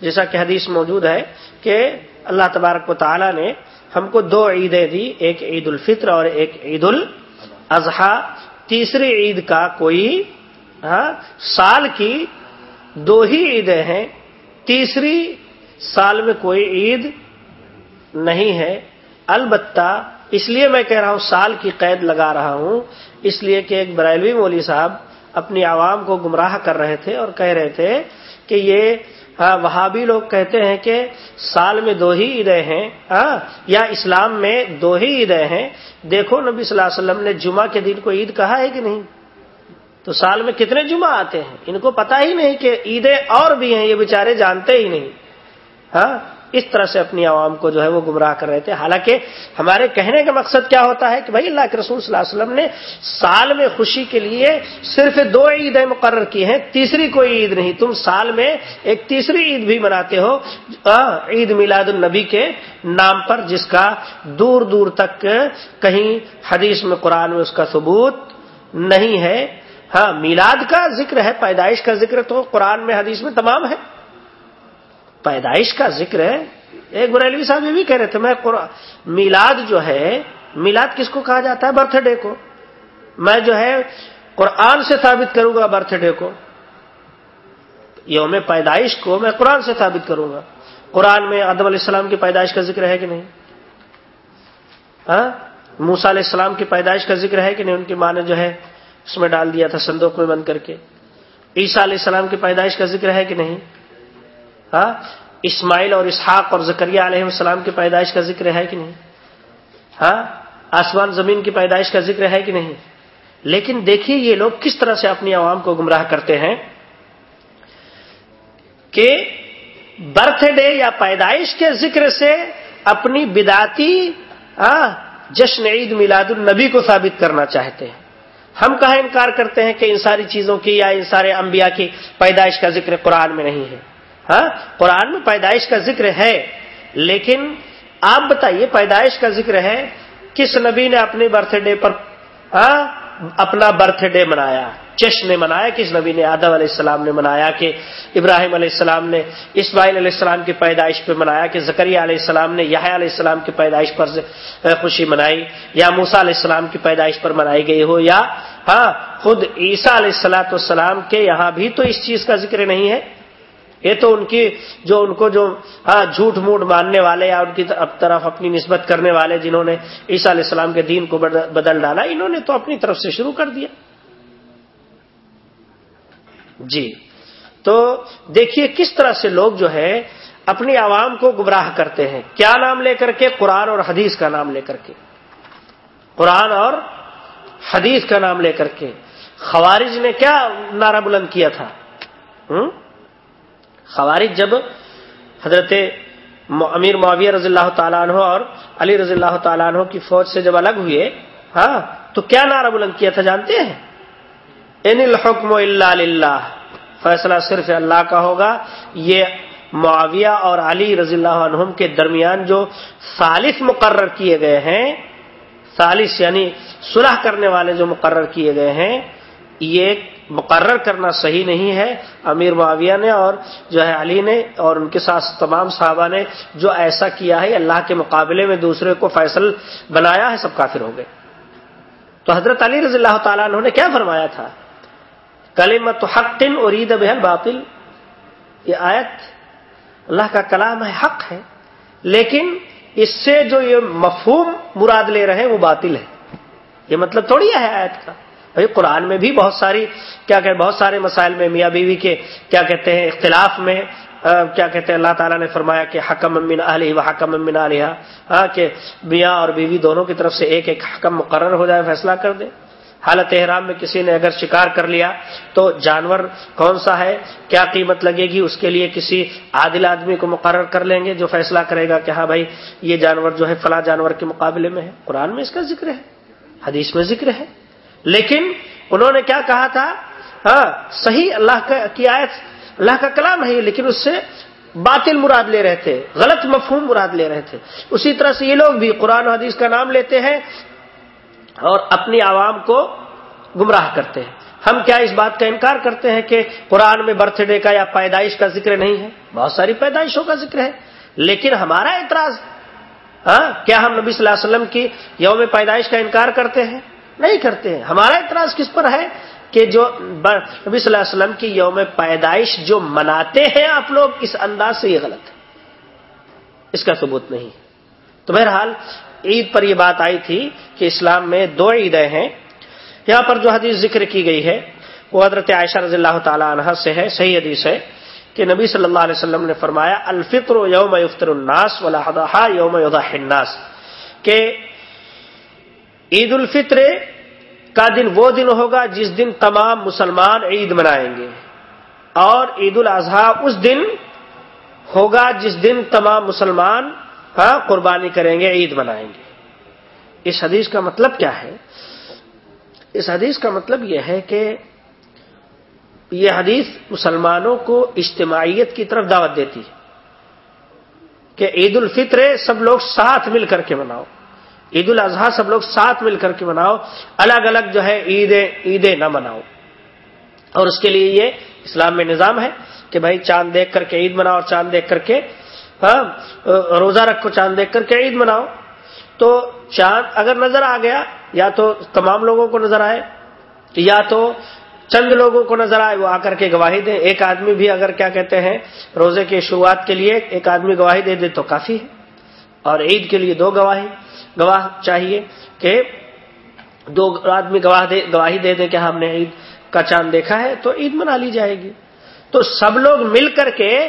جیسا کہ حدیث موجود ہے کہ اللہ تبارک و تعالی نے ہم کو دو عیدیں دی، ایک عید الفطر اور ایک عید الاضحی۔ تیسری عید کا کوئی ہاں سال کی دو ہی عیدیں ہیں۔ تیسری سال میں کوئی عید نہیں ہے۔ البتہ اس لیے میں کہہ رہا ہوں سال کی قید لگا رہا ہوں۔ اس لیے کہ ایک بریلوی مولوی صاحب اپنی عوام کو گمراہ کر رہے تھے اور کہہ رہے تھے کہ یہ وہاں بھی لوگ کہتے ہیں کہ سال میں دو ہی عیدیں ہیں۔ ہاں یا اسلام میں دو ہی عیدیں ہیں۔ دیکھو نبی صلی اللہ علیہ وسلم نے جمعہ کے دن کو عید کہا ہے کہ نہیں؟ تو سال میں کتنے جمعہ آتے ہیں؟ ان کو پتا ہی نہیں کہ عیدیں اور بھی ہیں، یہ بیچارے جانتے ہی نہیں۔ ہاں؟ اس طرح سے اپنی عوام کو جو ہے وہ گمراہ کر رہے تھے۔ حالانکہ ہمارے کہنے کا مقصد کیا ہوتا ہے کہ بھائی اللہ کے رسول صلی اللہ علیہ وسلم نے سال میں خوشی کے لیے صرف دو عیدیں مقرر کی ہیں، تیسری کوئی عید نہیں۔ تم سال میں ایک تیسری عید بھی مناتے ہو عید میلاد النبی کے نام پر، جس کا دور دور تک کہیں حدیث میں، قرآن میں اس کا ثبوت نہیں ہے۔ ہاں میلاد کا ذکر ہے، پیدائش کا ذکر تو قرآن میں، حدیث میں تمام ہے۔ پیدائش کا ذکر ہے۔ ایک بریلوی صاحب، یہ بھی کہہ رہے تھے، میں میلاد جو ہے، میلاد کس کو کہا جاتا ہے؟ برتھ ڈے کو۔ میں جو ہے، قرآن سے ثابت کروں گا برتھ ڈے کو۔ یوم پیدائش کو میں قرآن سے ثابت کروں گا۔ قرآن میں آدم علیہ السلام کی پیدائش کا ذکر ہے کہ نہیں؟ ہاں؟ موسا علیہ السلام کی پیدائش کا ذکر ہے کہ نہیں؟ ان کی ماں نے جو ہے اس میں ڈال دیا تھا صندوق میں بند کر کے۔ عیسیٰ علیہ السلام کی پیدائش کا ذکر ہے کہ نہیں؟ ہاں؟ اسماعیل اور اسحاق اور زکریہ علیہ السلام کی پیدائش کا ذکر ہے کہ نہیں؟ ہاں؟ آسمان زمین کی پیدائش کا ذکر ہے کہ نہیں؟ لیکن دیکھیے یہ لوگ کس طرح سے اپنی عوام کو گمراہ کرتے ہیں کہ برتھ ڈے یا پیدائش کے ذکر سے اپنی بداتی ہاں، جشن عید میلاد النبی کو ثابت کرنا چاہتے ہیں۔ ہم کہاں انکار کرتے ہیں کہ ان ساری چیزوں کی یا ان سارے انبیاء کی پیدائش کا ذکر قرآن میں نہیں ہے؟ ہاں؟ قرآن میں پیدائش کا ذکر ہے، لیکن آپ بتائیے پیدائش کا ذکر ہے، کس نبی نے اپنے برتھ ڈے پر ہاں؟ اپنا برتھ ڈے منایا جشن منایا کس نبی نے، آدم علیہ السلام نے منایا کہ، ابراہیم علیہ السلام نے، اسماعیل علیہ السلام کی پیدائش پہ منایا کہ زکریہ علیہ السلام نے یہ علیہ السلام کی پیدائش پر خوشی منائی، یا موسا علیہ السلام کی پیدائش پر منائی گئی ہو، یا ہاں خود عیسیٰ علیہ السلاۃ والسلام کے یہاں بھی تو اس چیز کا ذکر نہیں ہے۔ یہ تو ان کی جو ان کو جو ہاں جھوٹ موٹ ماننے والے یا ان کی طرف اپنی نسبت کرنے والے جنہوں نے عیسیٰ علیہ السلام کے دین کو بدل ڈالا، انہوں نے تو اپنی طرف سے شروع کر دیا۔ جی۔ تو دیکھیے کس طرح سے لوگ جو ہے اپنی عوام کو گمراہ کرتے ہیں۔ کیا نام لے کر کے؟ قرآن اور حدیث کا نام لے کر کے۔ قرآن اور حدیث کا نام لے کر کے۔ خوارج نے کیا نعرہ بلند کیا تھا؟ خوارج جب حضرت امیر معاویہ رضی اللہ تعالیٰ عنہ اور علی رضی اللہ تعالیٰ عنہ کی فوج سے جب الگ ہوئے ہاں تو کیا نعرہ بلند کیا تھا جانتے ہیں؟ ان الحکم اللہ فیصلہ صرف اللہ کا ہوگا۔ یہ معاویہ اور علی رضی اللہ عنہم کے درمیان جو ثالث مقرر کیے گئے ہیں، ثالث یعنی صلح کرنے والے جو مقرر کیے گئے ہیں، یہ مقرر کرنا صحیح نہیں ہے، امیر معاویہ نے اور جو ہے علی نے اور ان کے ساتھ تمام صحابہ نے جو ایسا کیا ہے، اللہ کے مقابلے میں دوسرے کو فیصل بنایا ہے، سب کافر ہو گئے۔ تو حضرت علی رضی اللہ تعالیٰ نے کیا فرمایا تھا؟ کلیمت حق اور عید بحل باطل یہ آیت اللہ کا کلام ہے، حق ہے، لیکن اس سے جو یہ مفہوم مراد لے رہے ہیں، وہ باطل ہے۔ یہ مطلب تھوڑی ہے آیت کا۔ بھائی قرآن میں بھی بہت ساری، کیا کہ بہت سارے مسائل میں، میاں بیوی کے، کیا کہتے ہیں، اختلاف میں کیا کہتے ہیں، اللہ تعالیٰ نے فرمایا کہ حکم امین علیہ و حکم امین علیہ ہاں کہ میاں اور بیوی دونوں کی طرف سے ایک ایک حکم مقرر ہو جائے، فیصلہ کر دے۔ حالت احرام میں کسی نے اگر شکار کر لیا تو جانور کون سا ہے، کیا قیمت لگے گی، اس کے لیے کسی عادل آدمی کو مقرر کر لیں گے جو فیصلہ کرے گا کہ ہاں بھائی، یہ جانور جو ہے، فلاں جانور کے مقابلے میں ہے۔ قرآن میں اس کا ذکر ہے، حدیث میں ذکر ہے۔ لیکن انہوں نے کیا کہا تھا؟ ہاں صحیح اللہ کی آیت، اللہ کا کلام ہے لیکن اس سے باطل مراد لے رہے تھے، غلط مفہوم مراد لے رہے تھے۔ اسی طرح سے یہ لوگ بھی قرآن و حدیث کا نام لیتے ہیں اور اپنی عوام کو گمراہ کرتے ہیں۔ ہم کیا اس بات کا انکار کرتے ہیں کہ قرآن میں برتھ ڈے کا یا پیدائش کا ذکر نہیں ہے؟ بہت ساری پیدائشوں کا ذکر ہے۔ لیکن ہمارا اعتراض ہاں کیا ہم نبی صلی اللہ علیہ وسلم کی یوم پیدائش کا انکار کرتے ہیں؟ نہیں کرتے ہیں۔ ہمارا اعتراض کس پر ہے کہ جو نبی صلی اللہ علیہ وسلم کی یوم پیدائش جو مناتے ہیں آپ لوگ، اس انداز سے یہ غلط ہے۔ اس کا ثبوت نہیں۔ تو بہرحال عید پر یہ بات آئی تھی کہ اسلام میں دو عیدیں ہیں۔ یہاں پر جو حدیث ذکر کی گئی ہے، وہ حضرت عائشہ رضی اللہ تعالی عنہ سے ہے۔ صحیح حدیث ہے کہ نبی صلی اللہ علیہ وسلم نے فرمایا، الفطر یوم یفتر الناس ولا یوم الناس، کہ عید الفطر کا دن وہ دن ہوگا جس دن تمام مسلمان عید منائیں گے۔ اور عید الاضحیٰ اس دن ہوگا جس دن تمام مسلمان ہاں قربانی کریں گے، عید منائیں گے۔ اس حدیث کا مطلب کیا ہے؟ اس حدیث کا مطلب یہ ہے کہ یہ حدیث مسلمانوں کو اجتماعیت کی طرف دعوت دیتی ہے کہ عید الفطر سب لوگ ساتھ مل کر کے مناؤ۔ عید الاضحیٰ سب لوگ ساتھ مل کر کے مناؤ، الگ الگ جو ہے عیدیں عیدیں نہ مناؤ۔ اور اس کے لیے یہ اسلام میں نظام ہے کہ بھائی چاند دیکھ کر کے عید مناؤ اور چاند دیکھ کر کے ہاں روزہ رکھو، چاند دیکھ کر کے عید مناؤ۔ تو چاند اگر نظر آ گیا، یا تو تمام لوگوں کو نظر آئے، یا تو چند لوگوں کو نظر آئے، وہ آ کر کے گواہی دے ایک آدمی بھی اگر کیا کہتے ہیں، روزے کی شروعات کے لیے ایک آدمی گواہی دے دے تو کافی ہے۔ اور عید کے لیے دو گواہی، گواہ چاہیے کہ دو آدمی گواہ دے، گواہی دے دے کہ ہاں ہم نے عید کا چاند دیکھا ہے، تو عید منا لی جائے گی۔ تو سب لوگ مل کر کے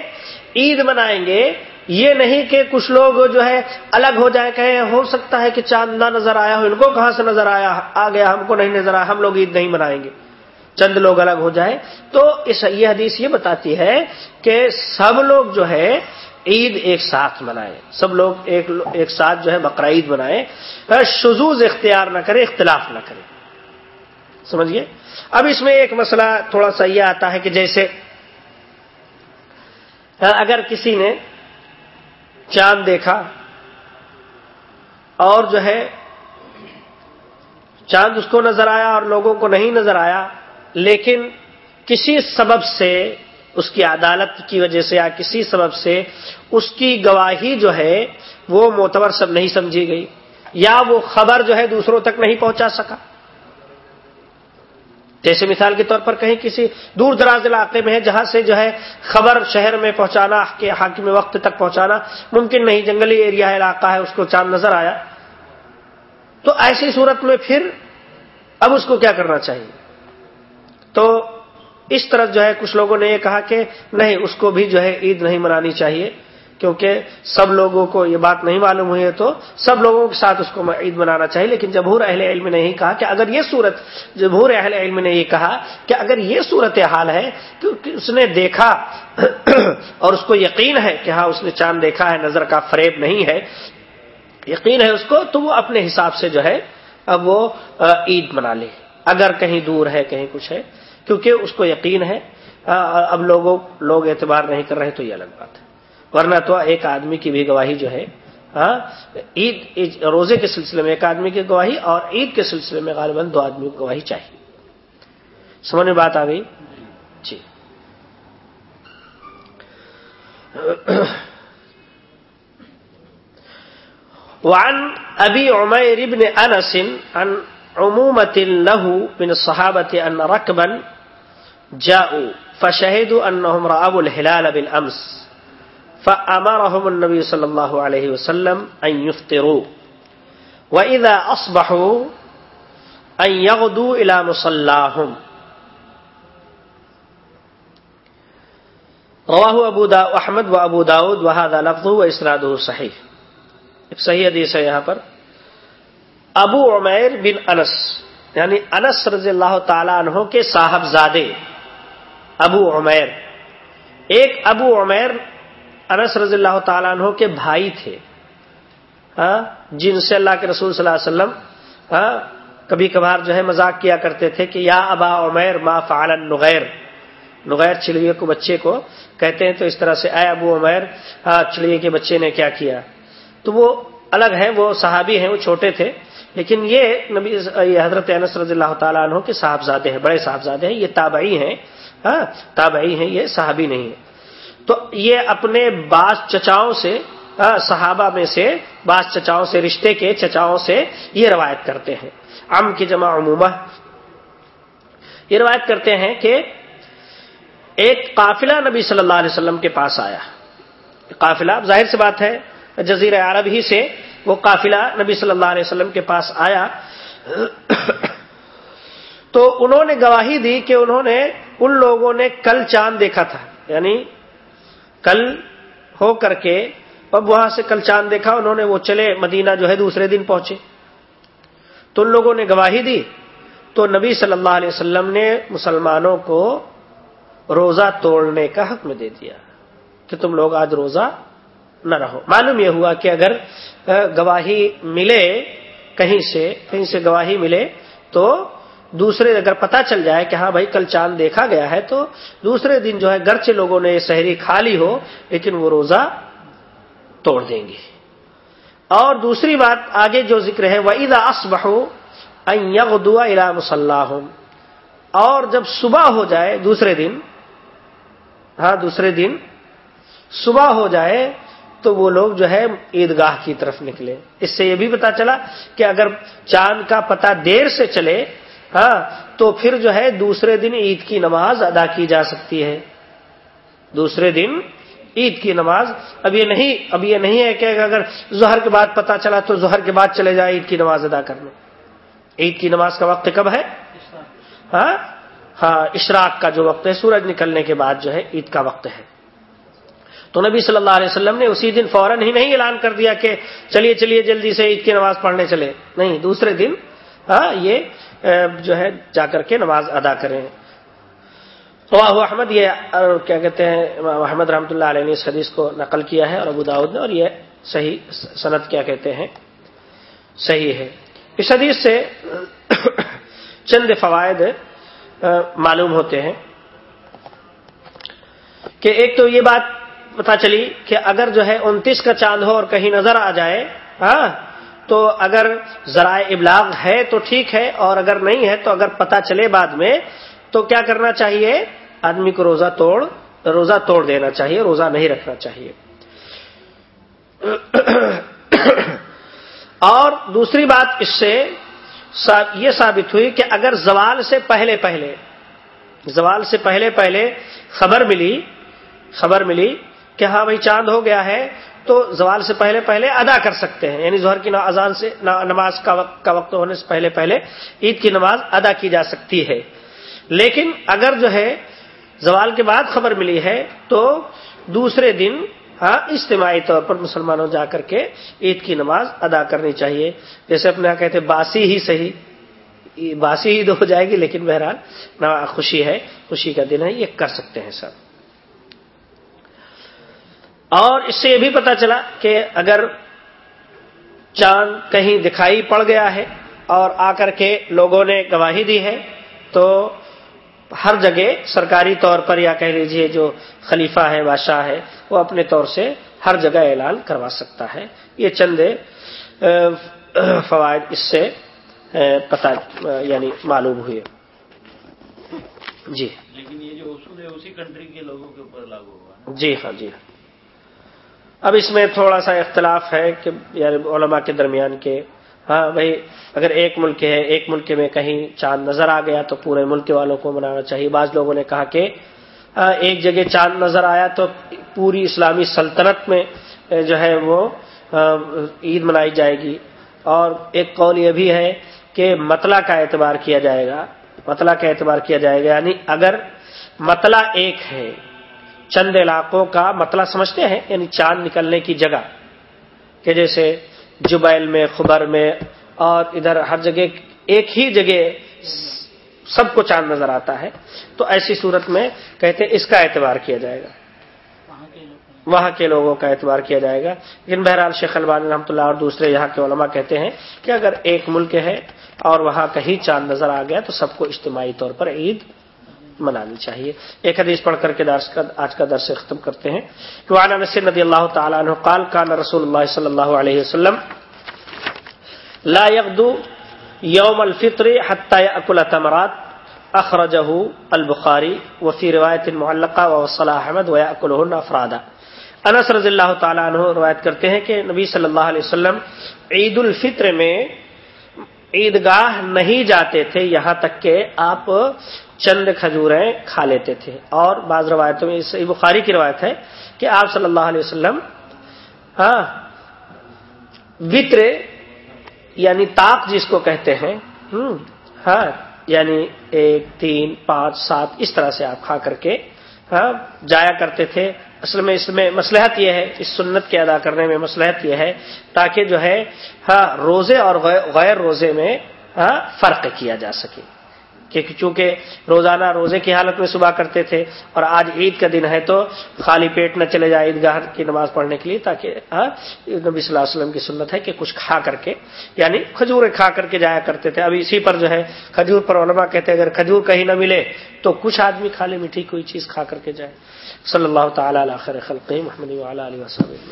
عید منائیں گے۔ یہ نہیں کہ کچھ لوگ جو ہے الگ ہو جائے کہ ہو سکتا ہے کہ چاند نہ نظر آیا ہو، ان کو کہاں سے نظر آیا، آ گیا، ہم کو نہیں نظر آیا، ہم لوگ عید نہیں منائیں گے۔ چند لوگ الگ ہو جائے تو اس، یہ حدیث یہ بتاتی ہے کہ سب لوگ جو ہے عید ایک ساتھ منائے سب لوگ ایک ایک ساتھ جو ہے بقرعید منائے شزوز اختیار نہ کرے اختلاف نہ کرے سمجھیے؟ اب اس میں ایک مسئلہ تھوڑا سا یہ آتا ہے کہ جیسے اگر کسی نے چاند دیکھا اور جو ہے چاند اس کو نظر آیا اور لوگوں کو نہیں نظر آیا، لیکن کسی سبب سے اس کی عدالت کی وجہ سے یا کسی سبب سے اس کی گواہی جو ہے وہ معتبر سب نہیں سمجھی گئی یا وہ خبر جو ہے دوسروں تک نہیں پہنچا سکا۔ جیسے مثال کے طور پر کہیں کسی دور دراز علاقے میں ہے جہاں سے جو ہے خبر شہر میں پہنچانا، کے حاکم وقت تک پہنچانا ممکن نہیں، جنگلی ایریا علاقہ ہے، اس کو چاند نظر آیا۔ تو ایسی صورت میں پھر اب اس کو کیا کرنا چاہیے؟ تو اس طرح جو ہے کچھ لوگوں نے یہ کہا کہ نہیں، اس کو بھی جو ہے عید نہیں منانی چاہیے، کیونکہ سب لوگوں کو یہ بات نہیں معلوم ہوئی ہے تو سب لوگوں کے ساتھ اس کو عید منانا چاہیے۔ لیکن جمہور اہل علم نے یہی کہا کہ اگر یہ صورت، جمہور اہل علم نے یہ کہا کہ اگر یہ صورت حال ہے کہ اس نے دیکھا اور اس کو یقین ہے کہ ہاں اس نے چاند دیکھا ہے، نظر کا فریب نہیں ہے، یقین ہے اس کو، تو وہ اپنے حساب سے جو ہے اب وہ عید منا لے۔ اگر کہیں دور ہے، کہیں کچھ ہے کیونکہ اس کو یقین ہے اب لوگوں، لوگ اعتبار نہیں کر رہے تو یہ الگ بات ہے۔ ورنہ تو ایک آدمی کی بھی گواہی جو ہے عید روزے کے سلسلے میں ایک آدمی کی گواہی اور عید کے سلسلے میں غالباً دو آدمی کی گواہی چاہیے۔ سمجھ میں بات آ گئی؟ جی۔ وعن ابي عمير بن انس عن عمومة له من الصحابة ان ركبا جاءوا فشهدوا انهم رأوا الهلال بالامس فامرهم النبي صلى الله عليه وسلم ان يفطروا واذا اصبحوا ان يغدوا الى مصلاهم. رواه ابو دا احمد وابو داود وهذا لفظه واسناده صحيح. ایک صحیح حدیث ہے یہاں پر. ابو عمیر بن انس یعنی انس رضی اللہ تعالی عنہ کے صاحب زادے ابو عمیر۔ ایک ابو عمیر انس رضی اللہ تعالیٰ عنہ کے بھائی تھے۔ ہاں، جن سے اللہ کے رسول صلی اللہ علیہ وسلم ہاں، کبھی کبھار جو ہے مذاق کیا کرتے تھے کہ یا ابا عمیر ما فعل نغیر نغیر چڑیے کو بچے کو کہتے ہیں تو اس طرح سے، اے ابو عمیر ہاں، چڑیے کے بچے نے کیا کیا۔ تو وہ الگ ہیں، وہ صحابی ہیں، وہ چھوٹے تھے۔ لیکن یہ نبی، یہ حضرت انس رضی اللہ تعالیٰ عنہ کے صاحبزادے ہیں، بڑے صاحبزادے ہیں، یہ تابعی ہیں۔ ہاں تابعی ہیں، یہ صحابی نہیں ہے تو یہ اپنے بعض چچاؤں سے ہاں، صحابہ میں سے، بعض چچاؤں سے، رشتے کے چچاؤں سے یہ روایت کرتے ہیں۔ ام کی جمع عموما یہ روایت کرتے ہیں کہ ایک قافلہ نبی صلی اللہ علیہ وسلم کے پاس آیا۔ قافلہ ظاہر سی بات ہے، جزیر عرب ہی سے وہ قافلہ نبی صلی اللہ علیہ وسلم کے پاس آیا۔ تو انہوں نے گواہی دی کہ انہوں نے ان لوگوں نے کل چاند دیکھا تھا۔ یعنی کل ہو کر کے اب وہاں سے کل چاند دیکھا، انہوں نے وہ چلے مدینہ جو ہے دوسرے دن پہنچے۔ تو ان لوگوں نے گواہی دی۔ تو نبی صلی اللہ علیہ وسلم نے مسلمانوں کو روزہ توڑنے کا حکم دے دیا کہ تم لوگ آج روزہ نہ رہو۔ معلوم یہ ہوا کہ اگر گواہی ملے کہیں سے کہیں سے گواہی ملے تو دوسرے اگر پتا چل جائے کہ ہاں بھائی کل چاند دیکھا گیا ہے تو دوسرے دن جو ہے گرچہ لوگوں نے شہری کھا لی ہو، لیکن وہ روزہ توڑ دیں گے۔ اور دوسری بات آگے جو ذکر ہے وہ عیدا اس بہو دعا الا مسلح اور جب صبح ہو جائے دوسرے دن ہاں دوسرے دن صبح ہو جائے تو وہ لوگ جو ہے عیدگاہ کی طرف نکلے۔ اس سے یہ بھی پتا چلا کہ اگر چاند کا پتہ دیر سے چلے ہاں تو پھر جو ہے دوسرے دن عید کی نماز ادا کی جا سکتی ہے۔ دوسرے دن عید کی نماز۔ اب یہ نہیں، اب یہ نہیں ہے کہ اگر ظہر کے بعد پتا چلا تو ظہر کے بعد چلے جائے عید کی نماز ادا کرنے۔ عید کی نماز کا وقت کب ہے؟ ہاں ہاں اشراق کا جو وقت ہے، سورج نکلنے کے بعد جو ہے عید کا وقت ہے۔ تو نبی صلی اللہ علیہ وسلم نے اسی دن فوراً ہی نہیں اعلان کر دیا کہ چلیے چلیے، جلدی سے عید کی نماز پڑھنے چلے۔ نہیں، دوسرے دن ہاں یہ جو ہے، جا کر کے نماز ادا کریں۔ رواہ احمد، یہ کیا کہتے ہیں محمد رحمۃ اللہ علیہ نے اس حدیث کو نقل کیا ہے اور ابو داود نے، اور یہ صحیح صنعت کیا کہتے ہیں۔ صحیح ہے۔ اس حدیث سے چند فوائد معلوم ہوتے ہیں۔ کہ ایک تو یہ بات پتا چلی کہ اگر جو ہے انتیس کا چاند ہو اور کہیں نظر آ جائے ہاں تو اگر ذرائع ابلاغ ہے تو ٹھیک ہے، اور اگر نہیں ہے تو اگر پتا چلے بعد میں، تو کیا کرنا چاہیے؟ آدمی کو روزہ توڑ روزہ توڑ دینا چاہیے، روزہ نہیں رکھنا چاہیے۔ اور دوسری بات اس سے یہ ثابت ہوئی کہ اگر زوال سے پہلے پہلے، زوال سے پہلے پہلے خبر ملی خبر ملی کہ ہاں بھائی چاند ہو گیا ہے تو زوال سے پہلے پہلے ادا کر سکتے ہیں۔ یعنی ظہر کی اذان سے نماز کا وقت کا وقت ہونے سے پہلے پہلے عید کی نماز ادا کی جا سکتی ہے۔ لیکن اگر جو ہے زوال کے بعد خبر ملی ہے تو دوسرے دن ہاں اجتماعی طور پر مسلمانوں جا کر کے عید کی نماز ادا کرنی چاہیے۔ جیسے اپنے یہاں کہتے باسی ہی صحیح۔ باسی عید ہو جائے گی، لیکن بہرحال خوشی ہے۔ خوشی کا دن ہے، یہ کر سکتے ہیں سب۔ اور اس سے یہ بھی پتا چلا کہ اگر چاند کہیں دکھائی پڑ گیا ہے اور آ کر کے لوگوں نے گواہی دی ہے تو ہر جگہ سرکاری طور پر یا کہہ لیجیے جو خلیفہ ہے بادشاہ ہے وہ اپنے طور سے ہر جگہ اعلان کروا سکتا ہے۔ یہ چند فوائد اس سے پتا یعنی معلوم ہوئے۔ جی۔ لیکن یہ جو اصول ہے اسی کنٹری کے لوگوں کے اوپر لاگو ہوا جی ہاں جی۔ ہاں اب اس میں تھوڑا سا اختلاف ہے کہ یعنی علماء کے درمیان کے ہاں بھائی اگر ایک ملک ہے، ایک ملک میں کہیں چاند نظر آ گیا تو پورے ملک والوں کو منانا چاہیے۔ بعض لوگوں نے کہا کہ ہاں، ایک جگہ چاند نظر آیا تو پوری اسلامی سلطنت میں جو ہے وہ عید منائی جائے گی۔ اور ایک قول یہ بھی ہے کہ متلا کا اعتبار کیا جائے گا۔ متلا کا اعتبار کیا جائے گا یعنی اگر متلا ایک ہے چند علاقوں کا متلا سمجھتے ہیں یعنی چاند نکلنے کی جگہ، کہ جیسے جبیل میں، خبر میں، اور ادھر ہر جگہ ایک ہی جگہ سب کو چاند نظر آتا ہے۔ تو ایسی صورت میں کہتے ہیں اس کا اعتبار کیا جائے گا۔ وہاں کے لوگوں کا اعتبار کیا جائے گا۔ لیکن بہرحال شیخ البان رحمۃ اللہ اور دوسرے یہاں کے علماء کہتے ہیں کہ اگر ایک ملک ہے اور وہاں کہیں چاند نظر آ گیا تو سب کو اجتماعی طور پر عید منانی چاہیے۔ ایک حدیث پڑھ کر کے آج کا درس ختم کرتے ہیں۔ کہ نصر ندی اللہ تعالیٰ عنہ قال، کان رسول اللہ صلی اللہ علیہ وسلم، لا يغدو یوم الفطر حتى اکل تمرات، اخرجہ البخاری وفی روایت معلقہ و احمد و افرادا۔ انس رضی اللہ تعالیٰ عنہ روایت کرتے ہیں کہ نبی صلی اللہ علیہ وسلم عید الفطر میں عیدگاہ نہیں جاتے تھے، یہاں تک کہ آپ چند کھجوریں کھا لیتے تھے۔ اور بعض روایتوں میں اس بخاری کی روایت ہے کہ آپ صلی اللہ علیہ وسلم ہاں وطر یعنی تاک جس کو کہتے ہیں ہاں یعنی ایک، تین، پانچ، سات، اس طرح سے آپ کھا کر کے ہاں جایا کرتے تھے۔ اصل میں اس میں مسلحت یہ ہے، اس سنت کے ادا کرنے میں مسلحت یہ ہے تاکہ جو ہے ہاں روزے اور غیر روزے میں ہاں فرق کیا جا سکے۔ چونکہ روزانہ روزے کی حالت میں صبح کرتے تھے اور آج عید کا دن ہے تو خالی پیٹ نہ چلے جائے عیدگاہ کی نماز پڑھنے کے لیے تاکہ ہاں، نبی صلی اللہ علیہ وسلم کی سنت ہے کہ کچھ کھا کر کے یعنی کھجور کھا کر کے جایا کرتے تھے۔ اب اسی پر جو ہے، کھجور پر علماء کہتے ہیں، اگر کھجور کہیں نہ ملے تو کچھ آدمی کھا لے، میٹھی کوئی چیز کھا کر کے جائے۔ صلی اللہ تعالیٰ علیہ خلقی محمد علیہ وسلم